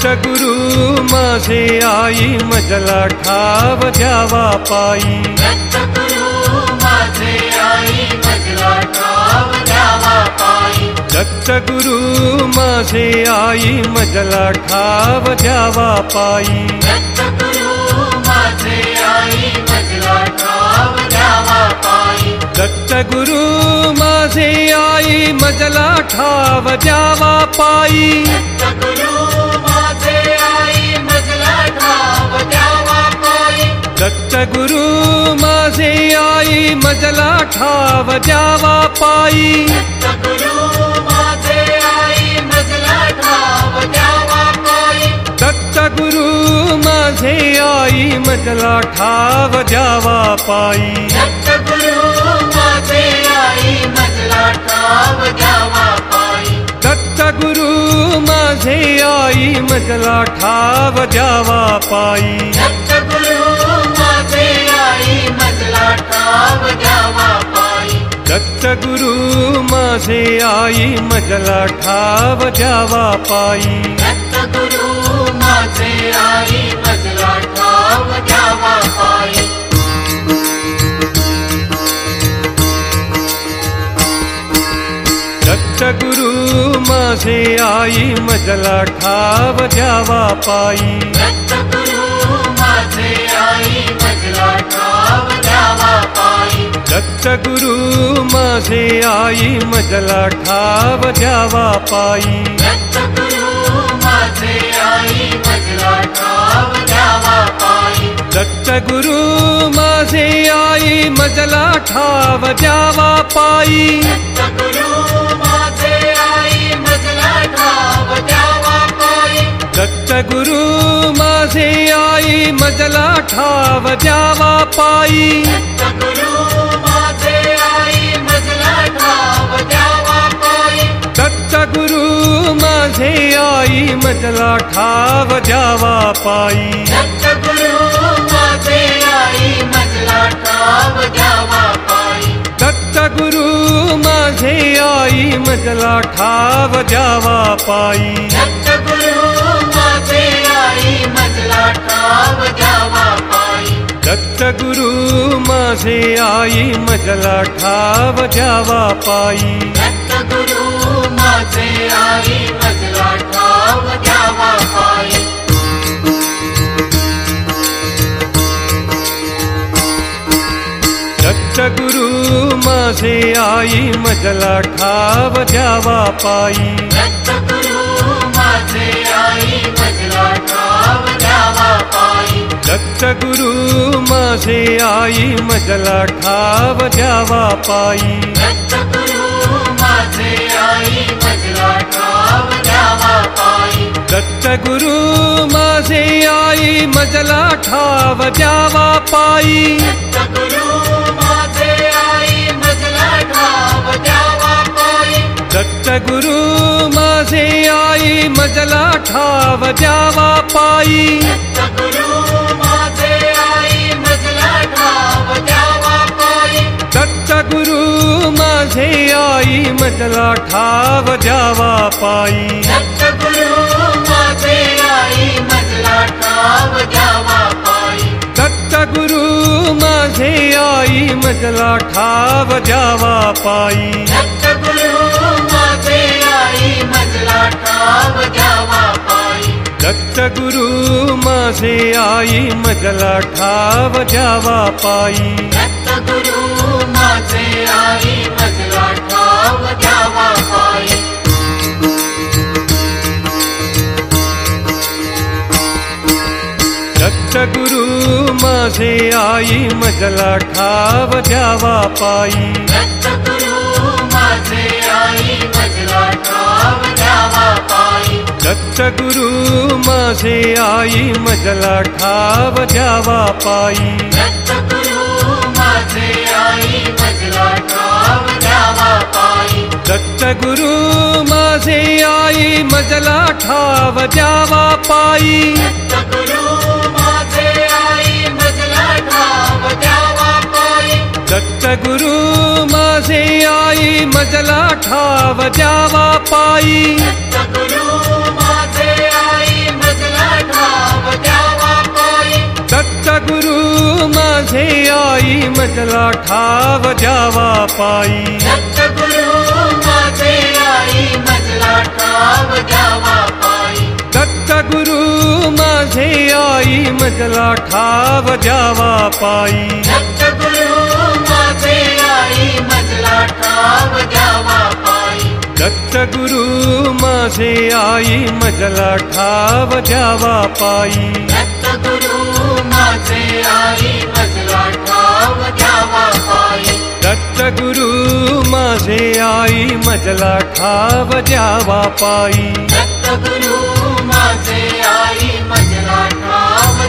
दत्त गुरु माझे आई मजला ठाव द्यावा पायी। दत्तगुरु माझे आई मजला ठाव पायी। दत्त गुरु माझे आई मजला ठाव द्यावा पायी। दत्तगुरु माझे आई मजला ठाव द्यावा पायी। गुरु माझे आई मजला ठाव द्यावा पायी। दत्तगुरु माझे आई मजला ठाव द्यावा पायी। दत्त गुरु माझे आई मजला ठाव द्यावा पायी। दत्त गुरु माझे आई मजला ठाव पायी। दत्तगुरु माझे गुरु माझे आई मजला ठाव द्यावा पायी। दत्तगुरु माझे आई मजला ठाव द्यावा पायी। गुरु माझे आई मजला ठाव द्यावा पायी। दत्तगुरु माझे आई मजला ठाव दत्त गुरु माझे आई मजला ठाव द्यावा पायी। दत्तगुरु माझे आई मजला ठाव द्यावा पायी। दत्त गुरु माझे आई मजला ठाव द्यावा पायी दत्त गुरु माझे आई मजला ठाव द्यावा पायी दत्तगुरु माझे आई मजला ठाव द्यावा पायी दत्त गुरु माझे आई मजला ठाव द्यावा पायी दत्तगुरु माझे आई मजला ठाव दत्त गुरु माझे आई मजला ठाव पायी दत्तगुरु माझे दत्त गुरु माझे आई मजला ठाव द्यावा पायी दत्तगुरु माझे आई मजला ठाव पायी दत्त गुरु माझे आई मजला ठाव द्यावा पायी दत्तगुरु माझे आई मजला दत्त गुरु माझे आई मजला ठाव ठाव द्यावा पायी दत्त गुरु पायी दत्तगुरु आई मजला ठाव द्यावा पायी दत्त गुरु माझे आई मजला ठाव द्यावा पायी माझे आई मजला ठाव द्यावा पायी दत्तगुरु माझे आई मजला ठाव द्यावा पायी दत्त गुरु माझे आई मजला ठाव द्यावा पायी दत्तगुरु माझे आई मजला ठाव माझे आई मजला ठाव द्यावा पायी दत्तगुरु माझे आई मजला ठाव द्यावा पायी. दत्त गुरु माझे आई मजला ठाव द्यावा पायी. दत्तगुरु माझे आई मजला ठाव द्यावा पायी. दत्त गुरु माझे आई मजला ठाव द्यावा पायी. दत्तगुरु गुरु माझे आई मजला ठाव जावा पाई दत्त गुरु माझे आई मजला ठाव जावा पाई दत्त गुरु माझे आई मजला ठाव जावा पाई गुरु मजला ठाव जावा पायी दत्तगुरु माझे आई मजला ठाव द्यावा पायी दत्त गुरु माझे आई मजला ठाव जावा पायी दत्तगुरु माझे आई मजला ठाव द्यावा पायी दत्त गुरु माझे आई मजला ठाव जावा पायी दत्तगुरु माझे आई